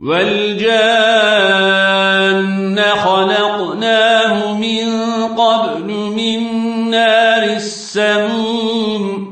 والجان خلقناه من قبل من نار السموم